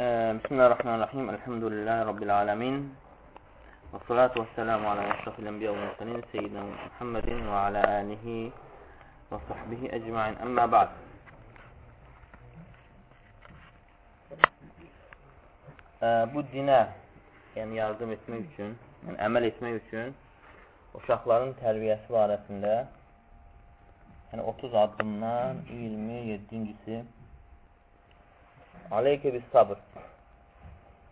Bismillahirrahmanirrahim. Elhamdülillahi Rabbil alemin. Və salatu və selamu alə əşrafil ənbiyə və müsəlin seyyidina Muhammedin və alə alihi və sahbihi əcmain. Əmmə ba'd. Bu dinə, yəni yardım etmək üçün, yəni əməl etmək üçün uşaqların tərbiyəsi barəsində yəni 30 addımdan 27-incisi Aleykə bis sabır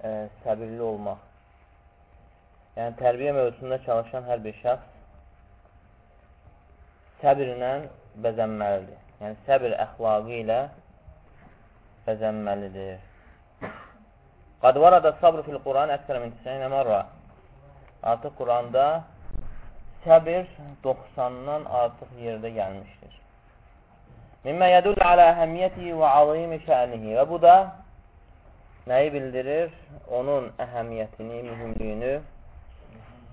e, səbirli olmaq yəni tərbiyə mövzusunda çalışan hər bir şəxs səbirlə bəzənməlidir. Yəni, səbir əxlaqı ilə bəzənməlidir. Qad varada sabr fil Quran əksərə min 90 mərra. Artıq Quranda səbir 90-dan artıq yerdə gəlmişdir. Mimmə yədul alə əhəmiyyəti və azimi şənihi. Və bu da nəyi bildirir? Onun əhəmiyyətini, mühümlüyünü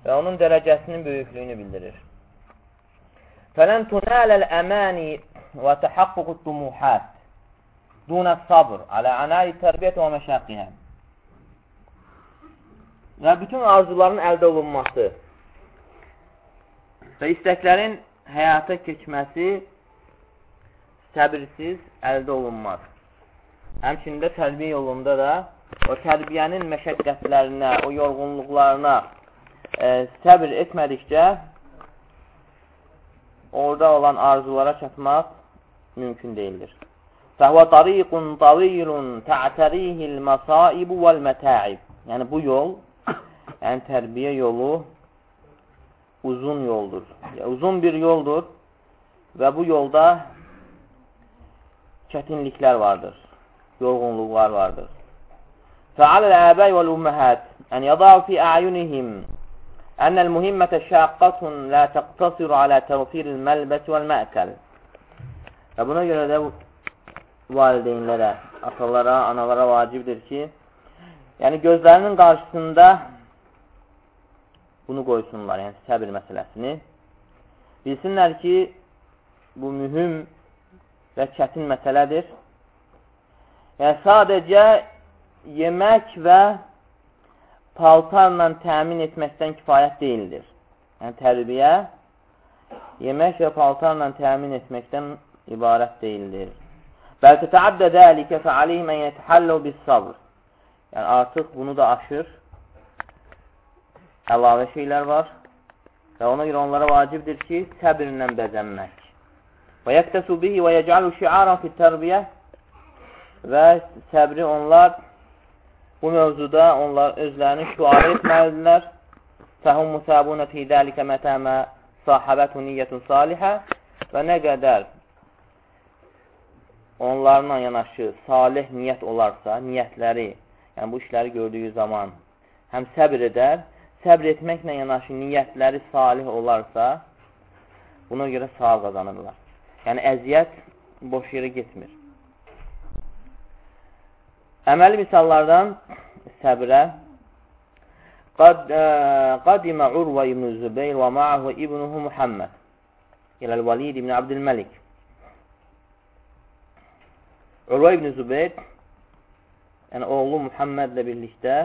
və onun dərəcəsinin böyüklüyünü bildirir. Fələn tunələl əməni və təhəqququt dumuhat dunə sabr alə anayi tərbiyyət və məşəqqihə. Və bütün arzuların əldə olunması və istəklərin həyata keçməsi səbirsiz əldə olunmaz. Həmçində tərbiyə yolunda da o tərbiyənin məşəqqətlərinə, o yorğunluqlarına e, səbir etmədikcə orada olan arzulara çatmaq mümkün deyildir. Tariqun tavilun tə'tərihil məsaibu vəl mətəib. Yəni, bu yol, yəni tərbiyə yolu uzun yoldur. Yəni, uzun bir yoldur və bu yolda çətinliklər vardır, yorğunluqlar vardır. Fəaləl əbəy vəl-ümməhət ən yadav fi əyunihim أن المهمة şaqqatun la taqtasir ala tawfir al-malbas wal-ma'kal. Və buna görə də valideynlərə, atalara, analara vacibdir ki, yəni gözlərinin qarşısında bunu qoysunlar, yəni səbir məsələsini. Bilsinlər ki, bu mühüm və çətin məsələdir. Yəni sadəcə yemək və paltarla təmin etməkdən kifayət deyildir. Yəni, tərbiyə yemək və paltarla təmin etməkdən ibarət deyildir. Bəlkə təaddə dəlikə fəalihim ən yətəhəlləv bis sabr. Yəni, artıq bunu da aşır. Əlavə şeylər var. Və ona görə onlara vacibdir ki, səbirlə bəzənmək. Və yəktəsu bihi və yəcəlu şiaran fit tərbiyə və səbri onlar Bu mövzuda onlar özlərini şüarı etməlidirlər. Fəhum musabunə fi dəlikə mətəmə sahabətu niyyətun salihə və nə qədər onlarla yanaşı salih niyyət olarsa, niyyətləri, yəni bu işləri gördüyü zaman həm səbr edər, səbr etməklə yanaşı niyyətləri salih olarsa, buna görə sağ qazanırlar. Yəni, əziyyət boş yerə getmir. Əməli misallardan səbrə. Qad, ə, qadimə Urva ibn Zübeyr və ma'ahu ibnuhu Muhammed. İləl Valid ibn Abdülməlik Urva ibn Zübeyr yəni oğlu Muhammedlə birlikdə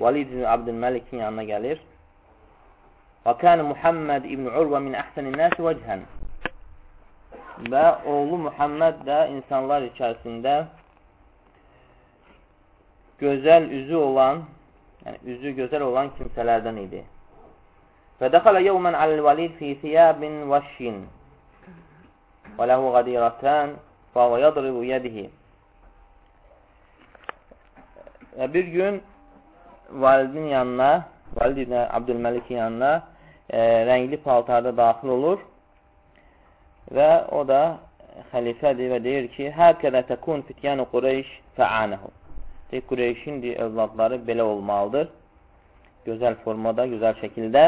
Valid ibn Abdülməlikin yanına gəlir. Və kənə Muhammed ibn Urva min əhsənin nəsi vəchən və oğlu Muhammed də insanlar içərisində gözəl üzü olan, yəni üzü gözəl olan kimsələrdən idi. Və dəxələ yevmən aləl-valid fi thiyabin vəşşin və ləhu qadirətən və və yadribu yədihi. Və bir gün validin yanına, valid ibn Abdülməlikin yanına e, rəngli paltarda daxil olur və o da xəlifədir və deyir ki, hər kədə təkun fityanu Qureyş fəanəhu. Deyək, Qureyşin övladları belə olmalıdır. Gözəl formada, gözəl şəkildə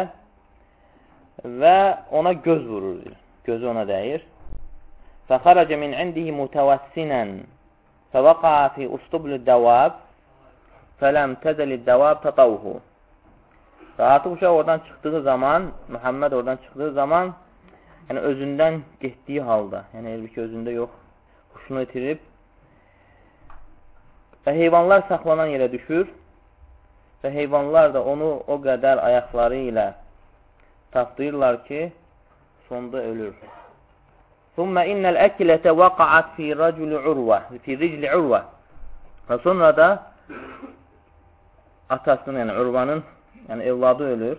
və ona göz vurur. Gözü ona dəyir. Fəxarəcə min indihi mutəvəssinən fəvəqa fi ustublu dəvab fələm təzəli dəvab tətavhu. Və artıq uşaq oradan çıxdığı zaman, Muhammed oradan çıxdığı zaman, yəni özündən getdiyi halda, yəni elbiki özündə yox, huşunu itirib və heyvanlar saxlanan yerə düşür və heyvanlar da onu o qədər ayaqları ilə tapdıyırlar ki, sonda ölür. Thumma innal akilata waqa'at fi rajul urwa, fi rijl urwa. Və sonra da atasının, yəni Urvanın, yəni evladı ölür,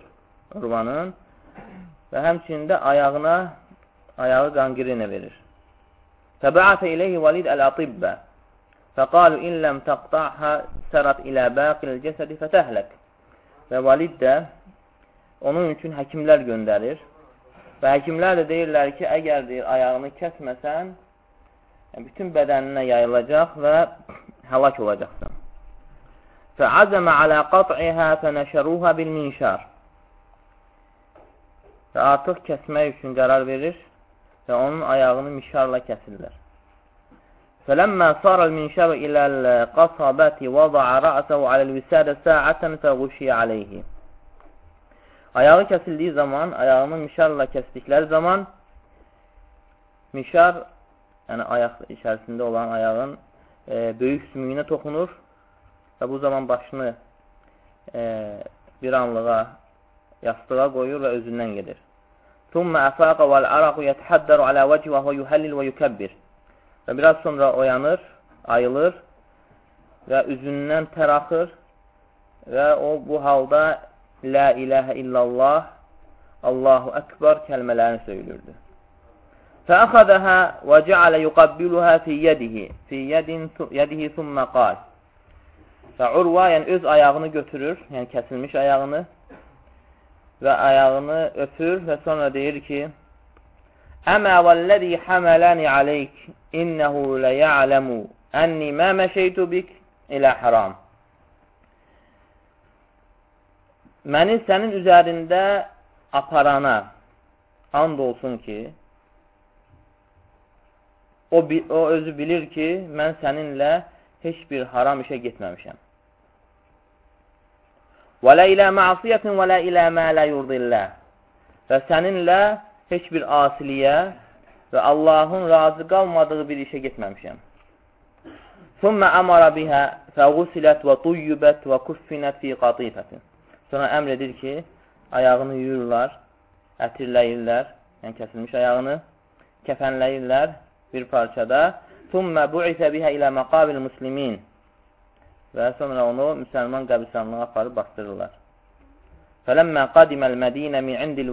Urvanın və həmçində ayağına, ayağı qanqirina verir. Təbəətə iləyhi valid əl-atibbə fəqalu in ləm təqta'hə sərat ilə bəqil cəsədi fətəhlək və valid də onun üçün həkimlər göndərir və həkimlər də deyirlər ki, əgər deyir, ayağını kəsməsən, bütün bədəninə yayılacaq və həlak olacaqsan. Fəazəmə alə qat'ihə fənəşəruhə bil minşar və artıq kəsmək üçün qərar verir və onun ayağını mişarla kəsirlər. فلما صار المنشار إلى القصبة وضع رأسه على الوسادة ساعة فغشي عليه Ayağı kəsildiyi zaman, ayağını mişarla kəsdikləri zaman mişar, yəni ayaq içərisində olan ayağın e, böyük sümüyünə toxunur və bu zaman başını e, bir anlığa yastığa qoyur və özündən gedir. ثم əfəqə vəl əraqu yətəhəddəru alə vəci və yuhəllil və yükəbbir. Və biraz sonra oyanır, ayılır və üzündən tər axır və o bu halda Lə iləhə illallah, Allahu Əkbar kəlmələrini söylürdü. Fəəxədəhə və cəalə yuqabbiluhə fi yədihi, fi yədihi thumma qal. Və Urva, yəni öz ayağını götürür, yəni kəsilmiş ayağını və ayağını öpür və sonra deyir ki, Əmə vəlləzi həmələni aleyk innəhu ləyələmu ənni mə məşəytu bik ilə haram. Məni sənin üzərində aparana and olsun ki, o, o özü bilir ki, mən səninlə heç bir haram işə getməmişəm. Və lə ilə məsiyyətin və lə ilə mə lə yurdilləh. Və səninlə heç bir asiliyə və Allahın razı qalmadığı bir işə getməmişəm. Sümmə əmara bihə fəğusilət və tuyyubət və kuffinət fi qatifətin. Sonra əmr edir ki, ayağını yuyurlar, ətirləyirlər, yəni kəsilmiş ayağını, kəfənləyirlər bir parçada. Sümmə bu'isə bihə ilə məqabil muslimin və sonra onu müsəlman qəbristanlığa aparıb bastırırlar. Fələmmə qadiməl Mədinə min indil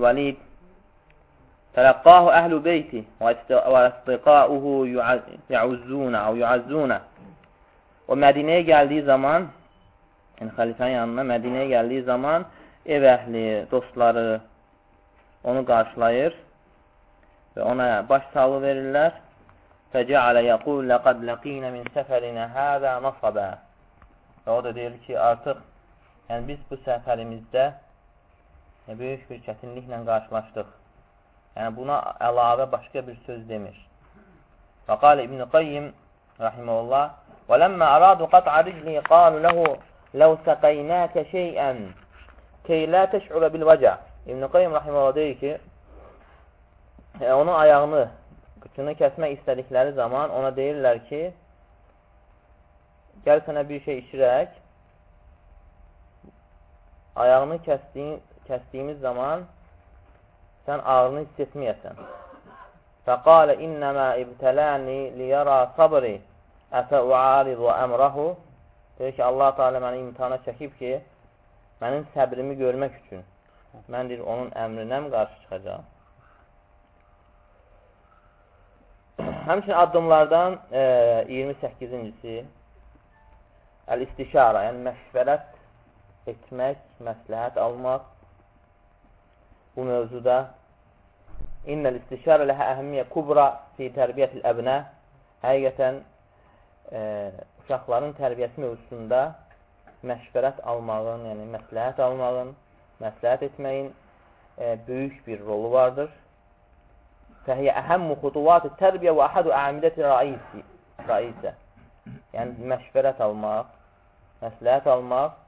əhlu beyti və istiqauhu yu'azzuna və yu'azzuna O Mədinəyə gəldiyi zaman yəni xəlifənin yanına Mədinəyə gəldiyi zaman ev əhli, dostları onu qarşılayır və ona baş sağlığı verirlər. Fəcəalə yəqul ləqəd ləqinə min səfərinə həzə nasabə Və o da deyir ki, artıq yəni biz bu səfərimizdə yəni, böyük bir çətinliklə qarşılaşdıq. Yəni buna əlavə başqa bir söz demir. Və qal İbn-i Qayyim rahiməhullah və ləmmə əradu qat'a ricli qalu ləhu ləv səqəynəkə şeyən key lə təş'urə bil vəcə İbn-i Qayyim rahiməhullah deyir ki, yəni, onun ayağını, qıçını kəsmək istədikləri zaman ona deyirlər ki, gəl sənə bir şey içirək, ayağını kəsdiyin, kəsdiyimiz zaman sən ağrını hiss etməyəsən. Fəqalə innəmə ibtələni liyərə sabri əfə uaridu əmrəhu Deyir ki, Allah Teala məni imtihana çəkib ki, mənim səbrimi görmək üçün mən deyir, onun əmrinə mi qarşı çıxacaq? Həmçin addımlardan e, 28-incisi Əl-istişara, yəni məşvərət etmək, məsləhət almaq bu mövzuda İnnəl istişara ləhə əhəmiyyə kubra fi tərbiyyətil əbnə həqiqətən e, uşaqların tərbiyəsi mövzusunda məşvərət almağın, yəni məsləhət almağın, məsləhət etməyin e, böyük bir rolu vardır. Fəhiyyə əhəmmu xutuvat tərbiyə və əhədu əmidəti raisə. Yəni, məşvərət almaq, məsləhət almaq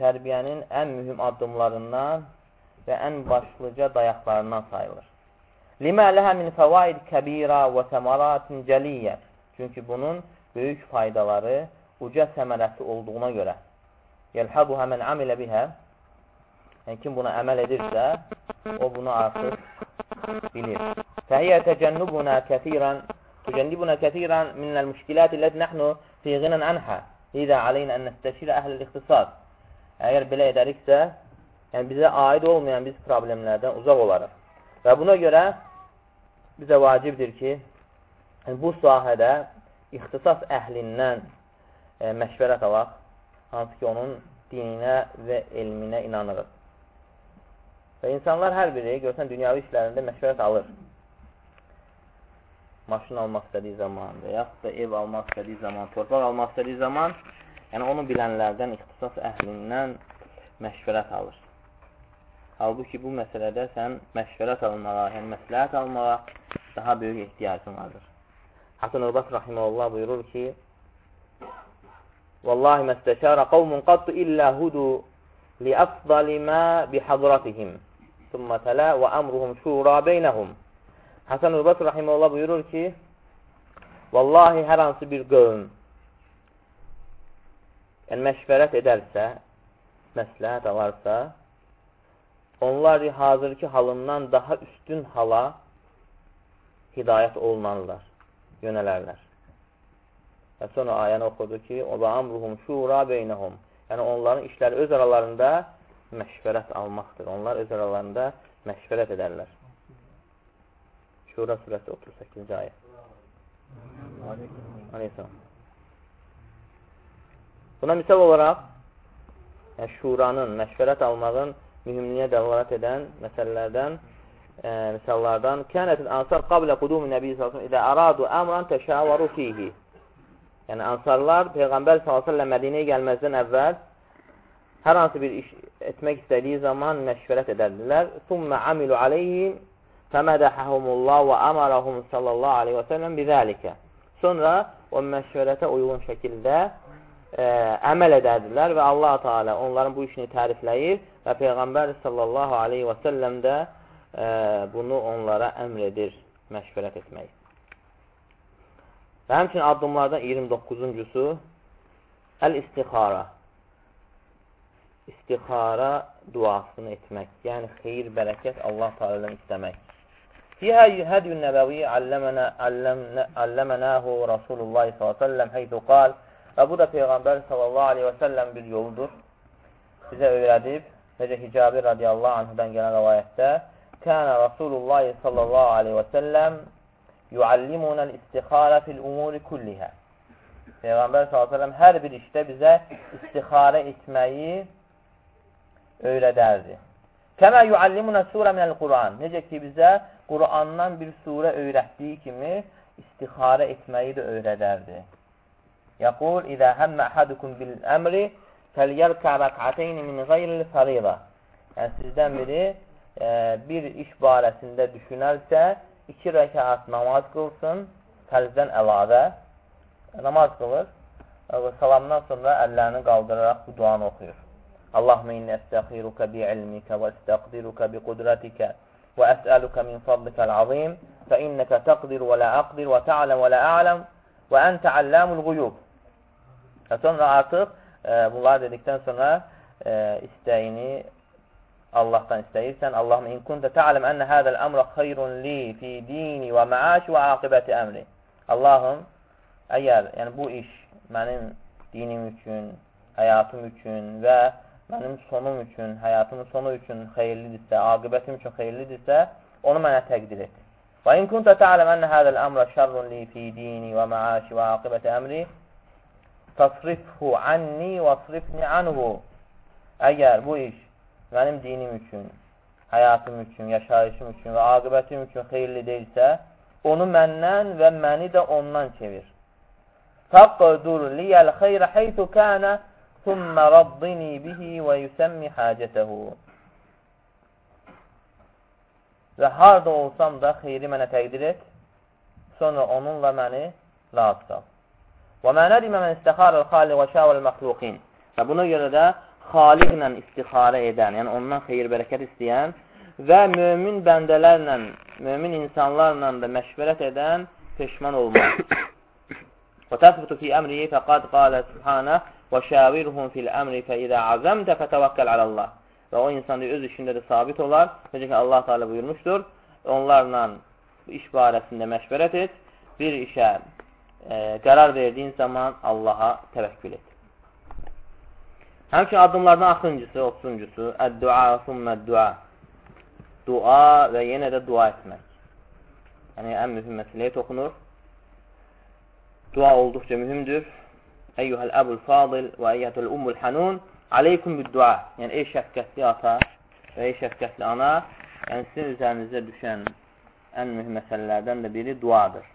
tərbiyənin ən mühüm addımlarından və ən başlıca dayaqlarından sayılır. Limə ləhə min fəvaid kəbira və səmaratin cəliyyə. Çünki bunun böyük faydaları, uca səmərəsi olduğuna görə. Yəlhəbuhə mən amilə bihə yəni, kim buna əməl edirsə, o bunu artıq bilir. Fəhiyyə təcənnubuna kəthirən təcənnubuna kəthirən minəl müşkilət illəti nəhnu fi qinən ənhə lidə aleynə ən nəstəşirə əhləl ixtisad Əgər belə edəriksə, yəni bizə aid olmayan biz problemlərdən uzaq olarıq. Və buna görə bizə vacibdir ki, yəni bu sahədə ixtisas əhlindən e, məşvərət alaq, hansı ki, onun dininə və elminə inanırıq. Və insanlar hər biri, görsən, dünyavi işlərində məşvərət alır. Maşın almaq istədiyi zaman və yaxud da ev almaq istədiyi zaman, torpaq almaq istədiyi zaman Yəni, onu bilənlərdən, ixtisas əhlindən məşvərət alır. Halbuki bu məsələdə sən məşvərət almağa, yəni məsləhət almağa daha böyük ehtiyacın vardır. Hasan Örbət Rahiməllah buyurur ki, Vallahi məstəşərə qavmun qattu illə hudu liəfdali mə bihadratihim. Thumma tələ və əmruhum şura beynəhum. Hasan Örbət Rahiməllah buyurur ki, Vallahi hər hansı bir qövm yəni məşvərət edərsə, məsləhət alarsa, onlar hazırki halından daha üstün hala hidayət olunarlar, yönələrlər. Və sonra ayəni oxudu ki, o da amruhum şura beynəhum. Yəni, onların işləri öz aralarında məşvərət almaqdır. Onlar öz aralarında məşvərət edərlər. Şura surəsi 38-ci ayə. Aleyhisselam. Buna misal olaraq, yəni, şuranın, məşvərət almağın mühümlüyə dəvalat edən məsələlərdən, e, misallardan, Kənətin ansar qablə qudumu nəbi s.ə.v. İdə aradu əmran təşəvaru fihi. Yəni, ansarlar Peyğəmbər s.ə.v. Mədinəyə gəlməzdən əvvəl hər hansı bir iş etmək istədiyi zaman məşvərət edərdilər. Thumma amilu aleyhim fəmədəhəhumullah və əmarahum sallallahu aleyhi və səlləm bizəlikə. Sonra o məşvərətə uyğun şəkildə ə, əməl edərdilər və Allah Teala onların bu işini tərifləyir və Peyğəmbər sallallahu aleyhi və səlləm də ə, bunu onlara əmr edir məşvərət etmək. Və həmçinin addımlardan 29-uncusu Əl-istixara İstixara duasını etmək, yəni xeyir, bərəkət Allah Teala'dan istəmək. Fiyhə hədyün nəbəvi alləmənəhu Rasulullah s.ə.v heythu qal Və bu da Peyğəmbər sallallahu aleyhi və səlləm bir yoludur. Bizə öyrədib, necə Hicabi radiyallahu anhudan gələn rəvayətdə, Kənə Rasulullah sallallahu aleyhi və səlləm yuallimunəl istixarə fil umuri kullihə. Peyğəmbər s.ə.v hər bir işdə bizə istixarə etməyi öyrədərdi. Kəmə yuallimunə surə minəl Quran. Necə ki, bizə Qurandan bir surə öyrətdiyi kimi istixarə etməyi də öyrədərdi. Yəqul, İzə həmmə əhədukum bil əmri fəliyərkə rəkəteyni min qeyril fəridə. Yəni, sizdən biri e, bir iş barəsində düşünərsə, iki rəkat namaz qılsın, fərzdən əlavə namaz qılır və salamdan sonra əllərini qaldıraraq bu duanı oxuyur. Allahümə inni əstəxiruka bi ilmikə və əstəqdiruka bi qudrətikə və əsəluka min fadlikəl azim fə innəkə təqdir və lə əqdir və tə'ləm və lə ələm və əntə əlləmul quyub. Və sonra artıq e, bunlar dedikdən sonra e, istəyini Allahdan istəyirsən. Allahım in kunta ta'lam enne hadal amra xeyrun li fi dini və maaş və aqibəti əmri. Allahım, əgər yəni bu iş mənim dinim üçün, həyatım üçün və mənim sonum üçün, həyatımın sonu üçün xeyirlidirsə, aqibətim üçün xeyirlidirsə, onu mənə təqdir et. Və in kunta ta'lam enne hadal amra şerrun li fi dini və maaş və aqibəti əmri Tasrifhu anni vasrifni anhu. Əgər bu iş mənim dinim üçün, həyatım üçün, yaşayışım üçün və aqibətim üçün xeyirli deyilsə, onu məndən və məni də ondan çevir. Fəqdur liyəl xeyrə heytu kənə thumma raddini bihi və yüsəmmi həcətəhu. Və harada olsam da xeyri mənə təqdir et, sonra onunla məni razı sal. Və mə nədimə mən istixarəl xaliq və şəvəl məxluqin. Və buna görə də xaliqlə istixarə edən, yəni ondan xeyir bərəkət istəyən və mömin bəndələrlə, mömin insanlarla da məşvərət edən peşman olmaq. وتثبت في أمره فقد قال Və şəvirhum fil əmri fə idə azəmdə fətəvəkkəl aləllah. Və o insan öz işində də sabit olar. Necə ki, Allah Teala buyurmuşdur. Onlarla iş barəsində məşvərət et. Bir işə e, qərar verdiyin zaman Allaha təvəkkül et. Həmçin addımlardan axırıncısı, 30-cusu, əd-dua, summəd-dua. Dua və yenə də dua etmək. Yəni, ən mühüm məsələyə toxunur. Dua olduqca mühümdür. Əyyuhəl əbul fadil və əyyətəl ummul hənun aleykum büddua. Yəni, ey şəfqətli ata və ey şəfqətli ana, yəni sizin üzərinizə düşən ən mühüm məsələlərdən də biri duadır.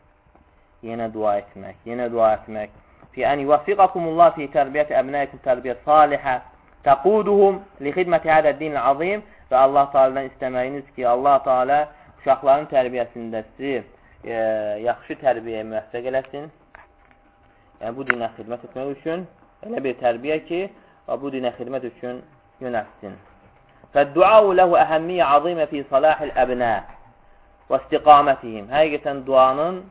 Yenə dua etmək, yenə dua etmək. Fi ən yuvaffiqakumullah fi tərbiyyət əbnəyikum tərbiyyət salihə təquduhum li xidməti hədə din azim və Allah Teala'dan istəməyiniz ki, Allah Teala uşaqların tərbiyəsində sizi e, yaxşı tərbiyəyə müvəffəq eləsin. Yəni, bu dinə xidmət etmək üçün elə bir tərbiyə ki, bu dinə xidmət üçün yönətsin. Fəd-duau ləhu əhəmmiyyə azimə fi salahil əbnə və istiqamətihim. Həqiqətən duanın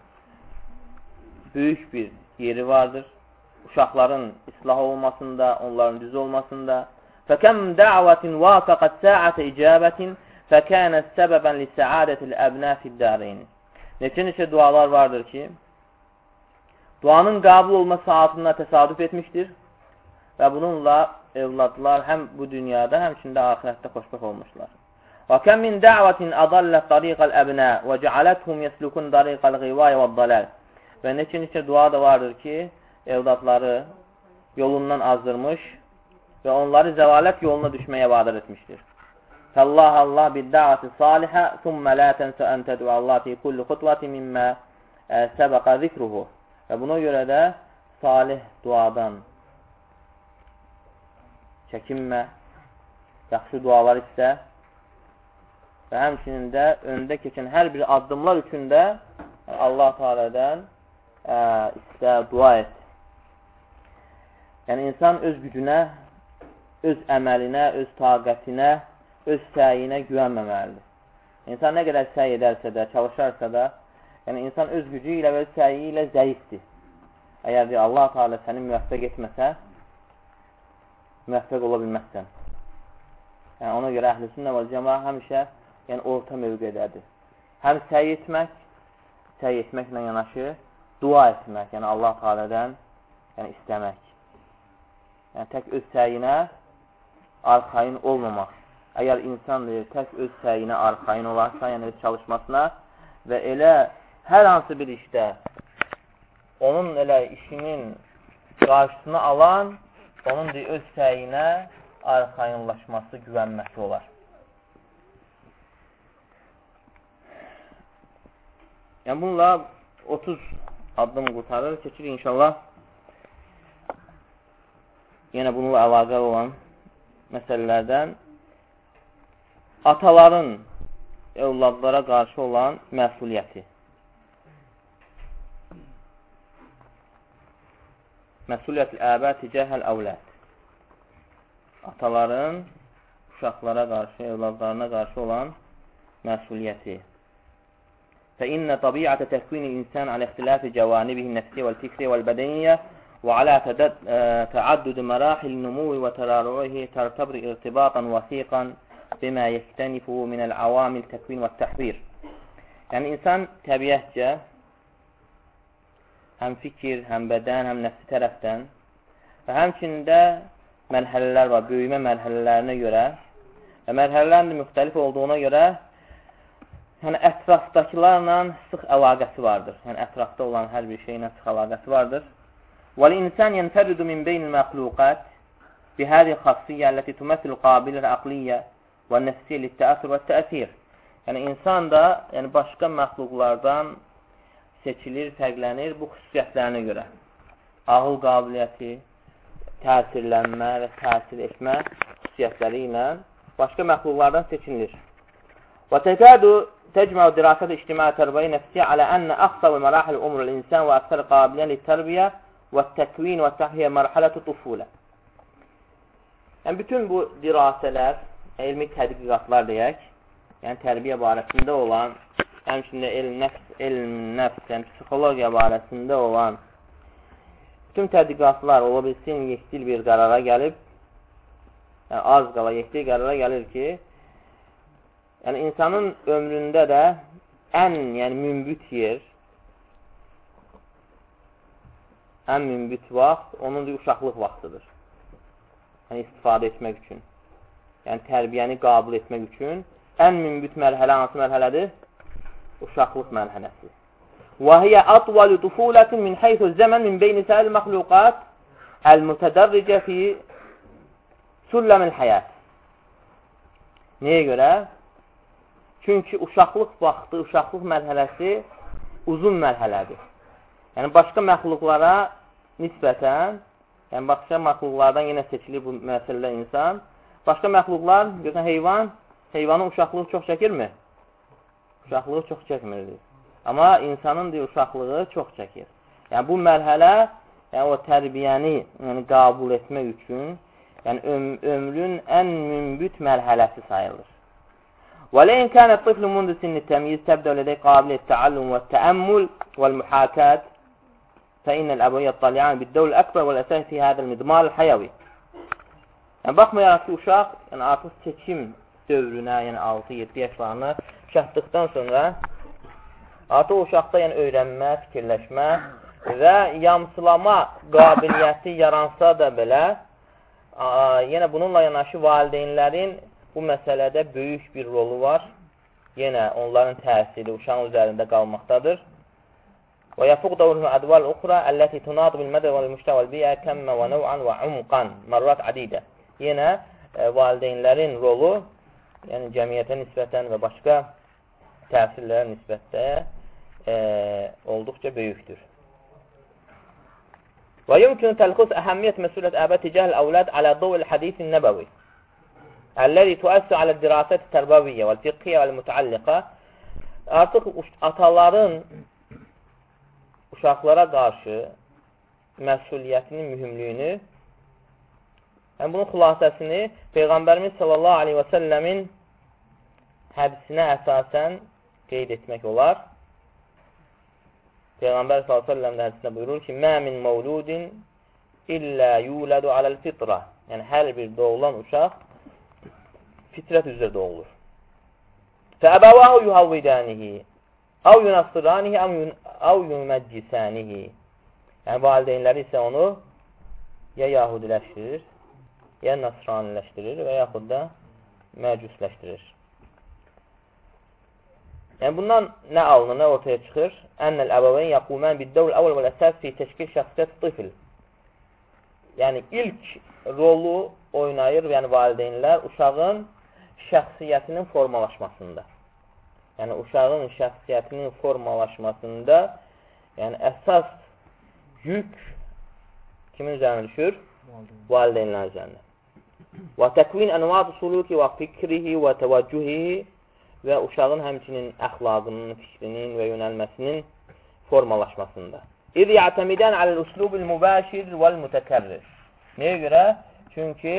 böyük bir yeri vardır. Uşaqların islah olmasında, onların düz olmasında. Fəkəm də'vətin vafəqət sə'ətə icabətin fəkənət səbəbən li səadətil əbnə fid-darin. Neçə-neçə dualar vardır ki, duanın qəbul olma saatına təsadüf etmişdir və bununla evladlar həm bu dünyada, həmçində axirətdə xoşbəxt olmuşlar. Və kəm min dəvətin adallət tariqəl əbnə və cəaləthum yəslukun tariqəl ğivay və daləl. Və neçə-neçə dua da vardır ki, evladları yolundan azdırmış və onları zəvalət yoluna düşməyə vadar etmişdir. Fəllah Allah bid-dəvəti salihə, thumma la tənsə ən tədvə Allah fi kulli xutvəti mimmə səbəqə zikruhu. Və buna görə də salih duadan çəkinmə, yaxşı dualar istə və həmçinin də öndə keçən hər bir addımlar üçün də Allah Teala'dan ə, istə, dua et. Yəni, insan öz gücünə, öz əməlinə, öz taqətinə, öz səyinə güvənməməlidir. İnsan nə qədər səy edərsə də, çalışarsa da, Yəni, insan öz gücü ilə və öz səyi ilə zəifdir. Əgər deyir, Allah Teala səni müvəffəq etməsə, müvəffəq ola bilməzsən. Yəni, ona görə əhl-i sünnə və cəma həmişə yəni, orta mövqədədir. Həm səy etmək, səy etməklə yanaşı, dua etmək, yəni Allah Teala'dan yəni, istəmək. Yəni, tək öz səyinə arxayın olmamaq. Əgər insan deyir, tək öz səyinə arxayın olarsa, yəni öz çalışmasına və elə hər hansı bir işdə onun elə işinin qarşısını alan, onun deyir, öz səyinə arxayınlaşması, güvənməsi olar. Yəni, bununla 30 addım qurtarır, keçir inşallah. Yenə bununla əlaqə olan məsələlərdən ataların övladlara qarşı olan məsuliyyəti. Məsuliyyət əbə ticəhəl əvlət. Ataların uşaqlara qarşı, evladlarına qarşı olan məsuliyyəti. فإن طبيعة تكوين الإنسان على اختلاف جوانبه النفسية والفكرية والبدنية وعلى تعدد مراحل النمو وترارعه ترتبط ارتباطا وثيقا بما يكتنف من العوامل التكوين والتحوير. Yəni insan təbiətcə həm fikir, həm bədən, həm nəfsi tərəfdən və həmçində mərhələlər var, böyümə mərhələlərinə görə və mərhələlərin də müxtəlif olduğuna görə yəni ətrafdakılarla sıx əlaqəsi vardır. Yəni ətrafda olan hər bir şeylə sıx əlaqəsi vardır. وَالْإِنْسَانِ يَنْفَرِدُ مِنْ بَيْنِ الْمَخْلُوقَاتِ بِهَذِهِ الْخَاصِّيَّةِ التي تمثل القابلية العقلية والنفسية للتأثر والتأثير. Yəni insan da yəni başqa məxluqlardan seçilir, fərqlənir bu xüsusiyyətlərinə görə. Ağıl qabiliyyəti, təsirlənmə və təsir etmə xüsusiyyətləri ilə başqa məxluqlardan seçilir. Və təkədu təcmə dirasət ictimai tərbiyə nəfsi alə ənə əxsəv mərahil umrul insan və əksər qabiliyyən li-tərbiyə və təkvin və təhiyyə mərhələti tufulə. Yəni, bütün bu dirasələr, elmi tədqiqatlar deyək, yəni tərbiyə barəsində olan həmçində elm nəfs, elm nəfs, yəni psixologiya barəsində olan bütün tədqiqatlar ola bilsin, yekdil bir qərara gəlib, yəni az qala yekdil qərara gəlir ki, yəni insanın ömründə də ən yəni mümbit yer, ən mümbit vaxt onun uşaqlıq vaxtıdır. Yəni istifadə etmək üçün. Yəni tərbiyəni qabul etmək üçün ən mümbit mərhələ hansı mərhələdir? uşaqlıq mənhənəsi. Və hiyə atvalu tufulətin min heythu zəmən min beyni səl məxluqat əl-mütədərricə fi sülləmin həyət. Nəyə görə? Çünki uşaqlıq vaxtı, uşaqlıq mərhələsi uzun mərhələdir. Yəni, başqa məxluqlara nisbətən, yəni, başqa məxluqlardan yenə seçilir bu məsələdə insan. Başqa məxluqlar, görsən, heyvan, heyvanın uşaqlığı çox çəkirmi? Uşaqlığı çox çəkmirdir. Amma insanın deyir, uşaqlığı çox çəkir. Yəni, bu mərhələ yəni, o tərbiyəni yəni, qabul etmək üçün yəni, öm ömrün ən mümbit mərhələsi sayılır. وَلَيْنْ كَانَ الطِّفْلُ مُنْدُ سِنِّ التَّمْيِيزِ تَبْدَوْ لَدَيْ قَابِلِ التَّعَلُّمِ وَالتَّأَمُّلِ وَالْمُحَاكَاتِ فَإِنَّ الْأَبَوِيَّ الطَّالِعَانِ بِالدَّوْلِ الْأَكْبَرِ وَالْأَسَاسِ فِي هَذَا الْمِدْمَالِ الْحَيَوِي Yəni, baxmayaraq ki, uşaq yəni, artıq seçim dövrünə, yəni 6-7 yaşlarına çatdıqdan sonra Artıq uşaqda yəni öyrənmə, fikirləşmə və yamsılama qabiliyyəti yaransa da belə, yenə bununla yanaşı valideynlərin bu məsələdə böyük bir rolu var. Yenə onların təsiri uşağın üzərində qalmaqdadır. Və yafuq davruhu adval uxra əlləti tunadu bil mədə vəl müştəvəl biyə kəmmə və nəv'an və umqan marrat adidə. Yenə e, valideynlərin rolu, yəni cəmiyyətə nisbətən və başqa təsirlərə nisbətdə e, olduqca böyükdür. Və yumkün təlxus əhəmiyyət məsuliyyət əbə ticəhl əvlad alə dovul hadisin nəbəvi əlləzi tuəssü alə dirasət tərbaviyyə və fiqhiyyə və mütəalliqə artıq ataların uşaqlara qarşı məsuliyyətinin mühümlüyünü yəni bunun xülasəsini Peyğəmbərimiz sallallahu aleyhi və səlləmin hədisinə əsasən qeyd etmək olar. Peyğəmbər s.ə.v də hədisində buyurur ki, Mə min məvludin illə yulədu aləl fitra. Yəni, hər bir doğulan uşaq fitrət üzrə doğulur. Fəəbəvahu yuhavvidənihi Av yunasıranihi av yuməccisənihi Yəni, valideynləri isə onu ya yahudiləşdirir, ya nasraniləşdirir və yaxud da məcusləşdirir. Yəni, bundan nə alınır, nə ortaya çıxır? Ənəl əbəvəyn yaqumən biddəvl əvəl vəl əsas fi təşkil şəxsiyyət tifl. Yəni, ilk rolu oynayır, yəni valideynlər uşağın şəxsiyyətinin formalaşmasında. Yəni, uşağın şəxsiyyətinin formalaşmasında yəni, əsas yük kimin üzərinə düşür? Valideynlər üzərinə. Və təkvin ənvad suluki və fikrihi və təvəccühihi və uşağın həmçinin əxlaqının, fikrinin və yönəlməsinin formalaşmasında. İz ya'tamidən aləl-uslubil mübəşir vəl-mütəkərrir. Nəyə görə? Çünki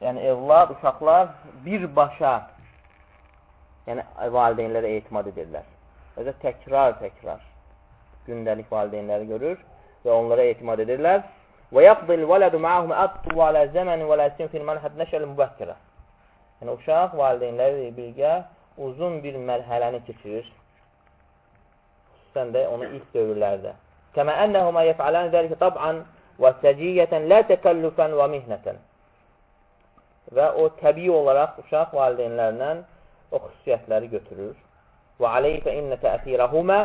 yəni evlad, uşaqlar birbaşa yəni valideynlərə etimad edirlər. Və təkrar-təkrar gündəlik valideynləri görür və onlara etimad edirlər. Və yaqdil vələdu ma'ahum atvalə zəmən və ləsin fil mənhəd nəşəl mübəkkirə. Yəni, uşaq valideynləri birgə uzun bir mərhələni keçirir. Xüsusən də onu ilk dövrlərdə. Kəmə ənəhumə yəfələn zəlikə tab'an və səciyyətən lə təkəllüfən və mihnətən. Və o təbii olaraq uşaq valideynlərindən o xüsusiyyətləri götürür. Və aleyfə innə təəthirəhumə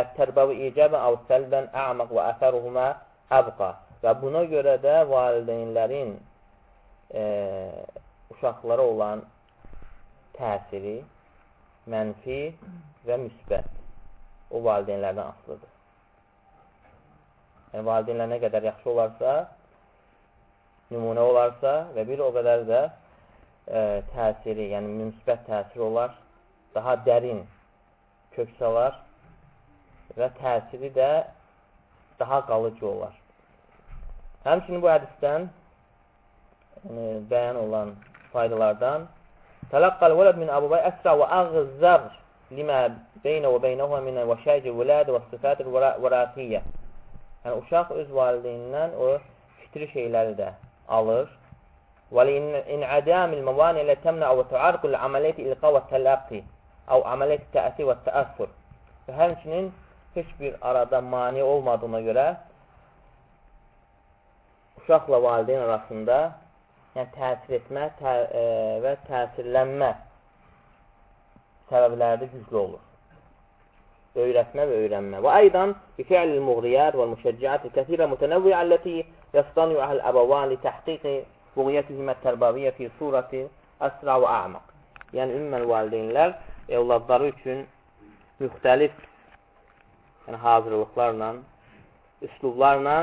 ət-tərbəvi icəbən əv səlbən əmaq və əsəruhumə əbqa. Və buna görə də valideynlərin e, uşaqlara olan təsiri mənfi və müsbət o valideynlərdən asılıdır. Yəni, valideynlər nə qədər yaxşı olarsa, nümunə olarsa və bir o qədər də e, təsiri, yəni müsbət təsiri olar, daha dərin kök salar və təsiri də daha qalıcı olar. Həmçinin bu hədisdən yəni, bəyan olan faydalardan talaqqal walad min abubay asra ve agzar lima beyne ve beynehu min veşayci velade ve sıfatil veratiye Yəni, uşaq öz valideynindən o fitri şeyləri də alır. وَلِإِنْعَدَامِ الْمَوَانِي لَتَمْنَعُ وَتُعَرْقُ الْعَمَلِيَةِ إِلْقَى وَالتَّلَقِّ أو عملية التأثير والتأثر və həmçinin heç bir arada mani olmadığına görə uşaqla valideyn arasında yəni təsir etmə tə, e, və təsirlənmə səbəbləri də güclü olur. Öyrətmə və öyrənmə. Və aydan bi fi'lil muğriyat və müşəcciat kəsirə mütənəvviə alləti yastani'u əhl əbəvan li təhqiqi buğyətihimə tərbaviyyə fi surati əsra və a'maq. Yəni, ümmən valideynlər evladları üçün müxtəlif yəni, hazırlıqlarla, üslublarla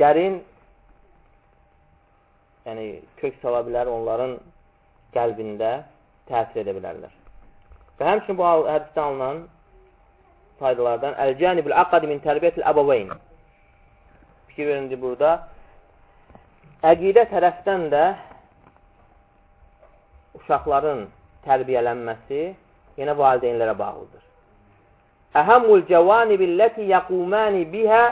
dərin yəni, kök sala bilər onların qəlbində təsir edə bilərlər. Və həmçinin bu hədisdə alınan faydalardan Əl-Cənibül Aqadi min tərbiyyətil əbəveyn fikir verindi burada. Əqidə tərəfdən də uşaqların tərbiyələnməsi yenə valideynlərə bağlıdır. Əhəmul cəvanibilləti yəqumani bihə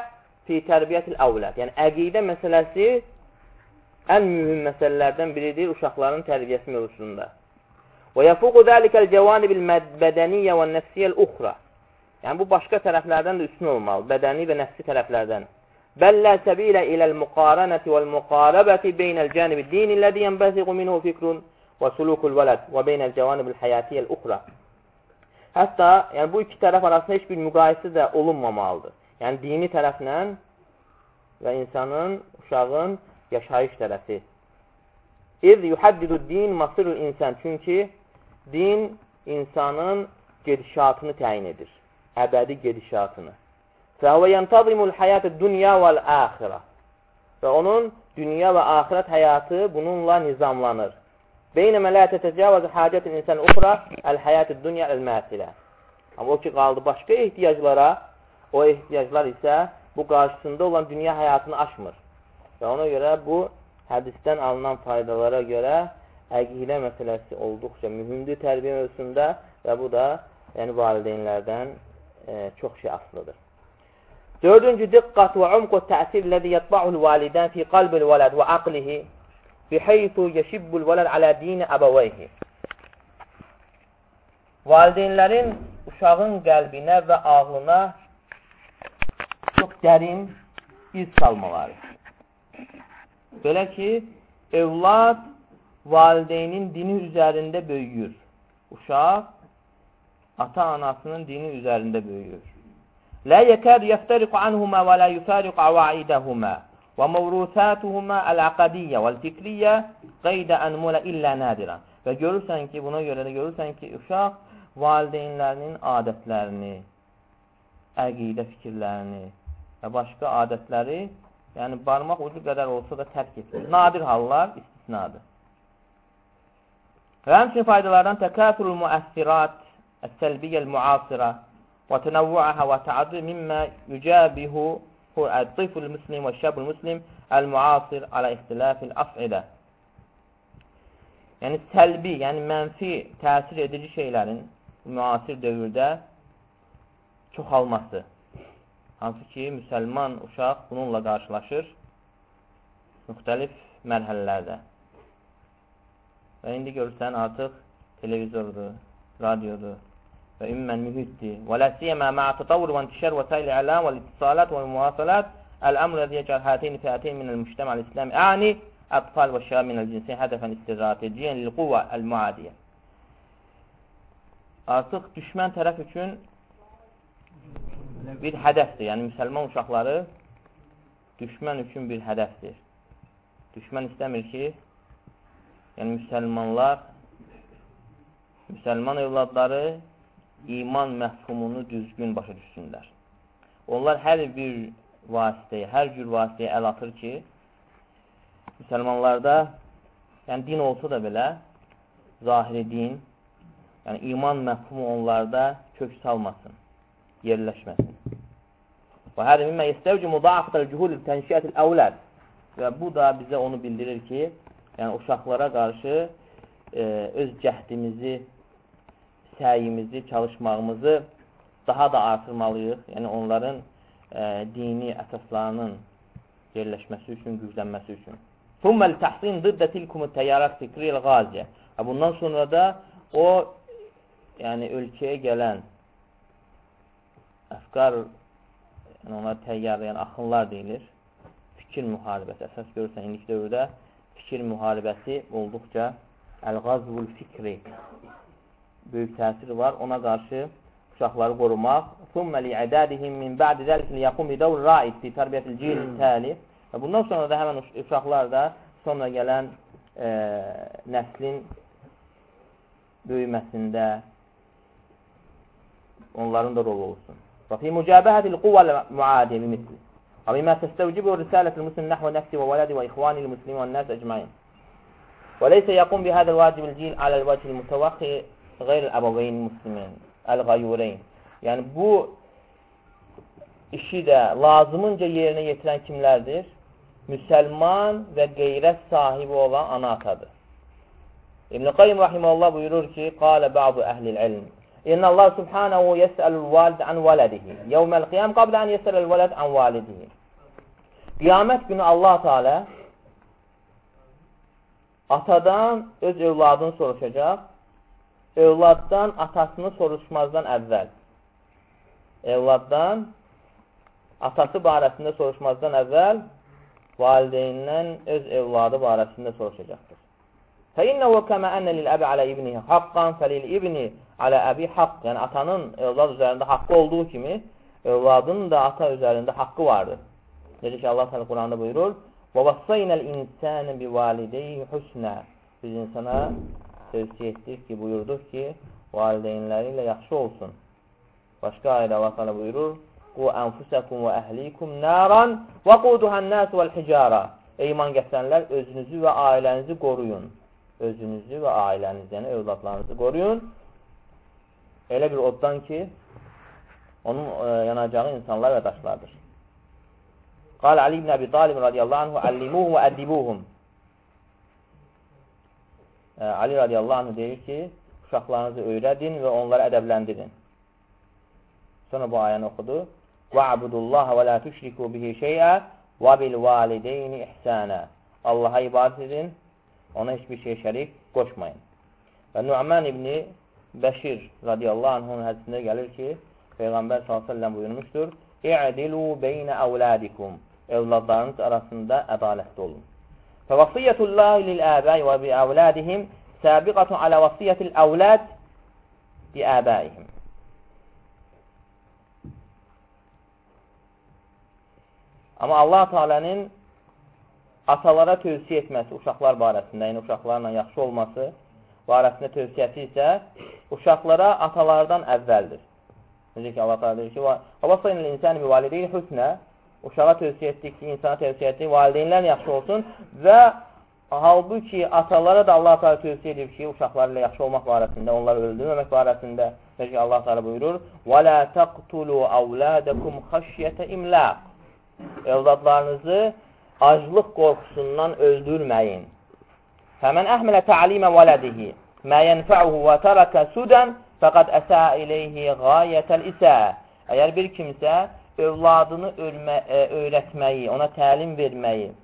fi tərbiyyətil əvlad. Yəni, əqidə məsələsi ən mühüm məsələlərdən biridir uşaqların tərbiyəsi mövzusunda. Və yəfuqu zəlikəl cəvanibil bədəniyyə və nəfsiyyəl uxra. Yəni, bu başqa tərəflərdən də üstün olmalı, bədəni və nəfsi tərəflərdən. Bəllə səbilə iləl müqaranəti vəl müqarabəti beynəl cənibi dini ləzi yənbəziqu minhu fikrun və sulukul vələd və beynəl cəvanibil həyatiyyəl uxra. Hətta yəni, bu iki tərəf arasında heç bir müqayisə də olunmamalıdır. Yəni, dini tərəflə və insanın, uşağın yaşayış tərəfi. İz yuhaddidu din masirul insan. Çünki din insanın gedişatını təyin edir. Əbədi gedişatını. Fəhvə yəntazimul həyatı dünya vəl-əxirə. Və onun dünya və axirət həyatı bununla nizamlanır. Beynəmə lə tətəcəvəzə hacətin insan uxra əl-həyatı dünya əl-məsilə. Amma o ki, qaldı başqa ehtiyaclara, o ehtiyaclar isə bu qarşısında olan dünya həyatını aşmır. Və ona görə bu hədisdən alınan faydalara görə əqidə məsələsi olduqca mühümdür tərbiyə mövzusunda və bu da yəni valideynlərdən e, çox şey asılıdır. Dördüncü diqqət və umqu təsir ləzi yətba'ul validən fi qalbil vələd və aqlihi bihaythu yeşibbul vələd alə dini əbəvəyhi. Valideynlərin uşağın qəlbinə və ağlına çox dərin iz salmaları. Belə ki, evlad valideynin dini üzərində böyüyür. Uşaq ata-anasının dini üzərində böyüyür. Lə yəkəd yəftəriqu anhumə və lə yüfəriqu avaidəhumə və məvrusatuhumə əl-əqadiyyə vəl-fikriyyə qeydə ənmulə illə nədirən. Və görürsən ki, buna görə də görürsən ki, uşaq valideynlərinin adətlərini, əqidə fikirlərini və başqa adətləri Yəni, barmaq ucu qədər olsa da tərk etmir. Nadir hallar istisnadır. Və həmçinin faydalardan təkəfürül müəssirat əs-səlbiyyəl müasirə və tənəvvüəhə və təadü mimmə yücəbihu el-tifl müslim və şəbul müslim el-müasir alə ixtilafil af'idə. Yəni, səlbi, yəni mənfi təsir edici şeylərin müasir dövrdə çoxalması. Hansı ki, müsəlman uşaq bununla qarşılaşır müxtəlif mərhələlərdə. Və indi görürsən, artıq televizordur, radiodur və ümmən mühitdir. Və ləsiyyəmə mə'a tatavvur və intişər və təyli ələm və litissalat və müvasalat əl-əmr ləziyə gəl həteyni fiyəteyni minəl müştəmə l-İsləmi əni ətfal və şəb minəl cinsi hədəfən istirahaticiyyən lil-quvvə əl-muadiyyə. Artıq düşmən tərəf üçün bir hədəfdir. Yəni, müsəlman uşaqları düşmən üçün bir hədəfdir. Düşmən istəmir ki, yəni müsəlmanlar, müsəlman evladları iman məhfumunu düzgün başa düşsünlər. Onlar hər bir vasitəyə, hər cür vasitəyə əl atır ki, müsəlmanlarda, yəni din olsa da belə, zahiri din, yəni iman məhfumu onlarda kök salmasın yerləşməsin. Və hədə mimə yestəvci mudafətəl cühul tənşiyyətil əvləd. Və bu da bizə onu bildirir ki, yəni uşaqlara qarşı e, öz cəhdimizi, səyimizi, çalışmağımızı daha da artırmalıyıq. Yəni onların e, dini əsaslarının yerləşməsi üçün, güclənməsi üçün. Thumməl təhsin ziddə tilkumu təyyarət fikri il-qaziyə. Və bundan sonra da o, yəni ölkəyə gələn əfkar yəni ona təyyar, yəni axınlar deyilir. Fikir müharibəsi. Əsas görürsən, indiki dövrdə fikir müharibəsi olduqca əl-qazvul fikri böyük təsir var. Ona qarşı uşaqları qorumaq. Thumma li'adadihim min ba'di zalik liyaqum bi dawr ra'id fi tarbiyatil cil tali. Və bundan sonra da həmən uşaqlar da sonra gələn e, nəslin böyüməsində onların da rolu olsun. وفي مجابهة القوى المعادية بمثله وبما تستوجبه رسالة المسلم نحو نفسي وولدي وإخواني المسلمين والناس أجمعين وليس يقوم بهذا الواجب الجيل على الوجه المتوخي غير الأبوين المسلمين الغيورين Yani bu işi də lazımınca yerinə yetirən kimlərdir? Müsəlman və qeyrət sahibi olan ana atadır. İbn-i Qayyim Rahiməllah buyurur ki, قال بعض أهل العلم İnna Allah subhanahu yes'əlul valid an vələdihi. Yevməl qiyam qablə an yes'ələl vələd an validihi. Qiyamət günü Allah Teala atadan öz övladını soruşacaq, övladdan atasını soruşmazdan əvvəl. Övladdan atası barəsində soruşmazdan əvvəl valideynindən öz övladı barəsində soruşacaqdır. Fəinnəhu kəmə ənə lil-əbi alə ibnihi haqqan fəlil-ibni alə əbi haqq. Yəni, atanın övlad üzərində haqqı olduğu kimi, övladın da ata üzərində haqqı vardır. Necə ki, Allah tələ Quranda buyurur, وَوَصَّيْنَا الْاِنْسَانِ بِوَالِدَيْهِ حُسْنًا Biz insana tövsiyə etdik ki, buyurduq ki, valideynləri ilə yaxşı olsun. Başqa ayədə Allah sana buyurur, Qu ənfusəkum və əhlikum nəran və quduhən nəs vəl hicara. Ey iman gətirənlər, özünüzü və ailənizi qoruyun. Özünüzü və ailənizi, yəni övladlarınızı qoruyun. Elə bir oddan ki, onun e, yanacağı insanlar və daşlardır. Qal Ali ibn Əbi Talib radiyallahu anhu, Allimuhum və əddibuhum. Ali radiyallahu anh deyir ki, uşaqlarınızı öyrədin və onları ədəbləndirin. Sonra bu ayəni oxudu. وَعْبُدُ və لَا تُشْرِكُوا بِهِ شَيْئًا وَبِالْوَالِدَيْنِ إِحْسَانًا Allaha ibadət edin, Ona heç bir şey şərik qoşmayın. Və Nu'man ibni Bəşir radiyallahu anhın hədisində gəlir ki, Peyğəmbər s.ə.v buyurmuşdur, İ'dilu beynə əvlədikum Evladlarınız arasında ədalətli olun. Fəvasiyyətullahi lil-əbəy və bi-əvlədihim səbiqatun alə vasiyyətil əvləd bi-əbəyihim. Amma Allah Teala'nın atalara tövsiyə etməsi uşaqlar barəsində, yəni uşaqlarla yaxşı olması barəsində tövsiyəsi isə uşaqlara atalardan əvvəldir. Necə ki, Allah deyir ki, "Vavasayn insani bivalideyni husna" Uşağa tövsiyə etdik ki, insana tövsiyə etdik, valideynlər yaxşı olsun və halbuki atalara da Allah Teala tövsiyə edib ki, uşaqları ilə yaxşı olmaq barəsində, onları öldürməmək barəsində necə ki, Allah Teala buyurur: "Və la taqtulu awladakum khashyata imlaq." Övladlarınızı aclıq qorxusundan öldürməyin. Fəmən əhmələ tə'limə vələdihi mə yənfəuhu və tərəkə sudən fəqəd əsə iləyhi qayətəl isə. Əgər bir kimsə övladını ölmə, ə, e, öyrətməyi, ona təlim verməyi ə,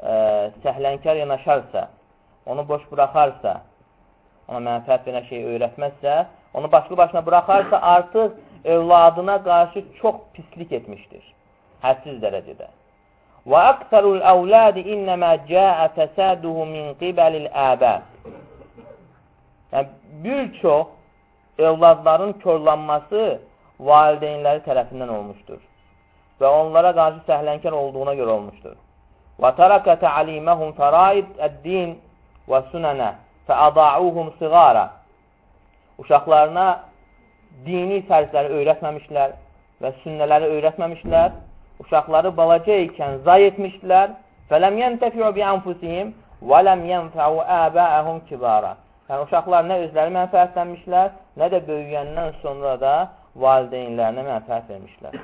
e, səhlənkar yanaşarsa, onu boş buraxarsa, ona mənfəət verən şey öyrətməzsə, onu başlı başına buraxarsa, artıq övladına qarşı çox pislik etmişdir. Hədsiz dərəcədə. Və əksərul əvlədi innəmə cəə fəsəduhu min qibəlil əbə. Yəni, bir çox övladların körlanması valideynləri tərəfindən olmuşdur və onlara qarşı səhlənkar olduğuna görə olmuşdur. Və tərəkə tə'aliməhum fəraid əd-din və sünənə fəəda'uhum siğara Uşaqlarına dini fərzləri öyrətməmişlər və sünnələri öyrətməmişlər. Uşaqları balaca ikən zay etmişdilər. Fələm yəntəfi'u bi anfusihim və ləm yənfəu əbəəhum kibara. Yəni, uşaqlar nə özləri mənfəətlənmişlər, nə də böyüyəndən sonra da valideynlərinə mənfəət vermişlər.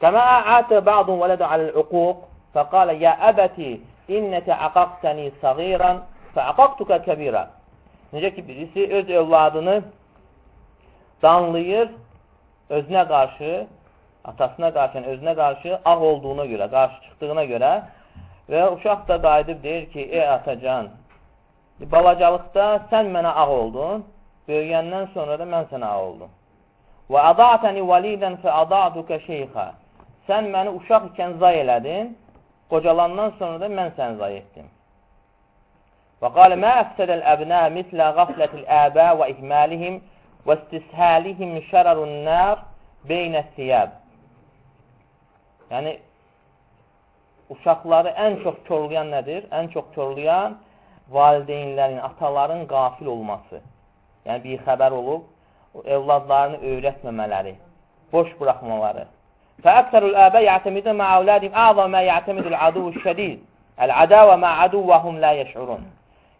Kəmə ətə ba'dun vələdə aləl-uquq fəqalə yə əbəti innətə əqaqtəni səğiran fəəqaqtuka kəbirən. Necə ki, birisi öz övladını danlayır, özünə qarşı, atasına qarşı, özünə qarşı ağ olduğuna görə, qarşı çıxdığına görə və uşaq da qayıdıb deyir ki, ey atacan, balacalıqda sən mənə ağ oldun, böyüyəndən sonra da mən sənə ağ oldum. Və əda'təni validən fə əda'duka şeyxə. Sən məni uşaq ikən zay elədin, qocalandan sonra da mən səni zay etdim. Və qalə mə əfsədəl əbnə mislə qaflətil əbə və ihməlihim və istishəlihim şərərun nər beynə siyəb. Yəni, uşaqları ən çox körlayan nədir? Ən çox körlayan valideynlərin, ataların qafil olması. Yəni, bir xəbər olub, evladlarını öyrətməmələri, boş buraxmaları. Fəəksərül əbə yətəmidə mə əvlədim əzə mə yətəmidül aduvu şədid. Əl-ədəvə mə aduvvəhum lə yeşurun.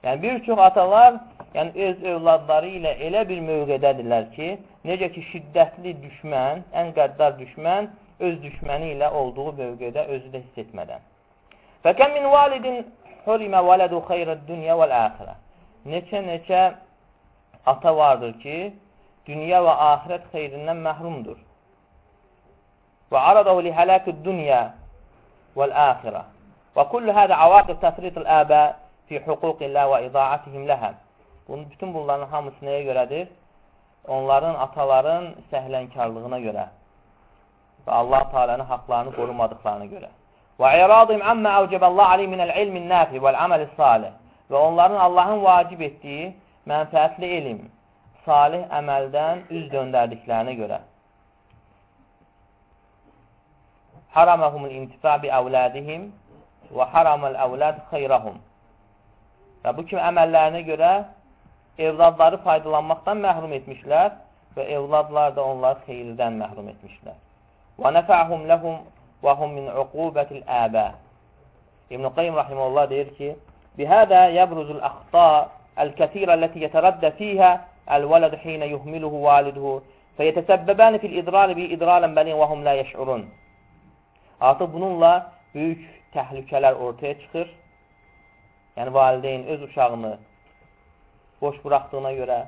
Yəni, bir çox atalar yəni, öz övladları ilə elə bir mövqədədirlər ki, necə ki, şiddətli düşmən, ən qəddar düşmən öz düşməni ilə olduğu mövqedə özü də hiss etmədən. Fəkəm min validin hurimə vələdu xeyrəd dünya vəl-əxirə. Neçə-neçə ata vardır ki, dünya və ahirət xeyrindən məhrumdur. Və aradahu li hələkü dünya vəl-əxirə. Və kullu hədə avaqib təfriqil əbə fi hüquqillah və idaatihim ləhəm. Bunun, bütün bunların hamısı nəyə görədir? Onların, ataların səhlənkarlığına görə və Allah Teala'nın haqlarını qorumadıqlarına görə. Və iradihim əmmə əvcəbəllah aleyh minəl ilmin nəfi vəl-əməli salih və onların Allahın vacib etdiyi mənfəətli elm, salih əməldən üz döndərdiklərinə görə. Haraməhumul intifa bi əvlədihim və haraməl əvləd xeyrəhum. Və bu kimi əməllərinə görə evladları faydalanmaqdan məhrum etmişlər və evladlar da onları xeyirdən məhrum etmişlər. Və nəfəhum ləhum və hum min uqubətil əbə. İbn-i Qeym rahiməllah deyir ki, Bihədə yəbruzul əxta əl-kəthirə ləti yətərəddə fiyhə əl-vələd xinə yuhmiluhu validuhu fəyətəsəbbəbəni fil idrali bi idralən bəlin və hum la yəş'urun. Artıq bununla böyük təhlükələr ortaya çıxır. Yəni, valideyn öz uşağını boş buraxdığına görə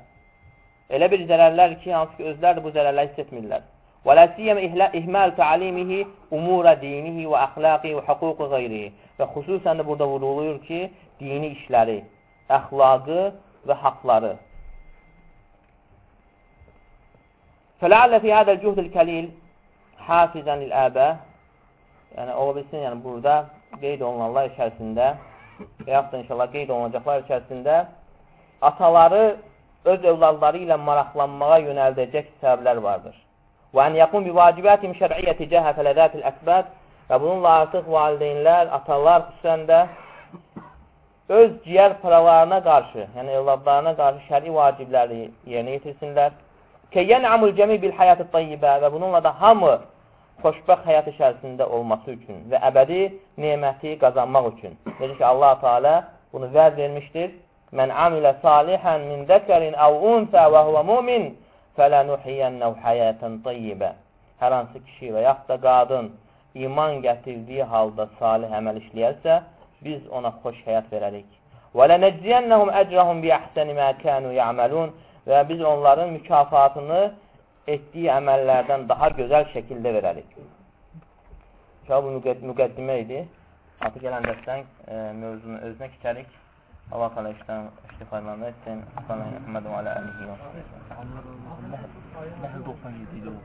elə bir zərərlər ki, hansı ki, özlər bu zərərləri hiss etmirlər. Və ləsiyyəm ihmal ta'limihi umura dinihi və əxlaqi və hüququ qeyrihi. Və xüsusən də burada vurulur ki, dini işləri, əxlaqı və haqları Fələallə fi hədəl cuhdil kəlil hafizən il-əbə yəni ola bilsin, yəni burada qeyd olunanlar içərisində və yaxud da inşallah qeyd olunacaqlar içərisində ataları öz övladları ilə maraqlanmağa yönəldəcək səbəblər vardır. Və ən yəqum bi vacibətim şər'iyyə ticəhə fələdətil əkbəd və bununla artıq valideynlər, atalar xüsusən də öz ciyər paralarına qarşı, yəni övladlarına qarşı şəri vacibləri yerinə yetirsinlər Keyyənəmul cəmi bil həyatı tayyibə və bununla da hamı xoşbəxt həyat içərisində olması üçün və əbədi neməti qazanmaq üçün. Necə ki, Allah Teala bunu vəz vermişdir. Mən amilə salihən min zəkərin əv unsə və huvə mumin fələnuhiyyənnəv həyətən tayyibə. Hər hansı kişi və yaxud da qadın iman gətirdiyi halda salih əməl işləyərsə, biz ona xoş həyat verərik. Və lənəcziyənnəhum əcrəhum bi əhsəni mə kənu yəməlun və biz onların mükafatını etdiyi əməllərdən daha gözəl şəkildə verərik. Bu müqəddimə idi. Artıq gələn dəstən e, mövzunu özünə keçərik. Allah təala işdən istifadəndə etsin. Sallallahu əleyhi və səlləm. 97 idi o.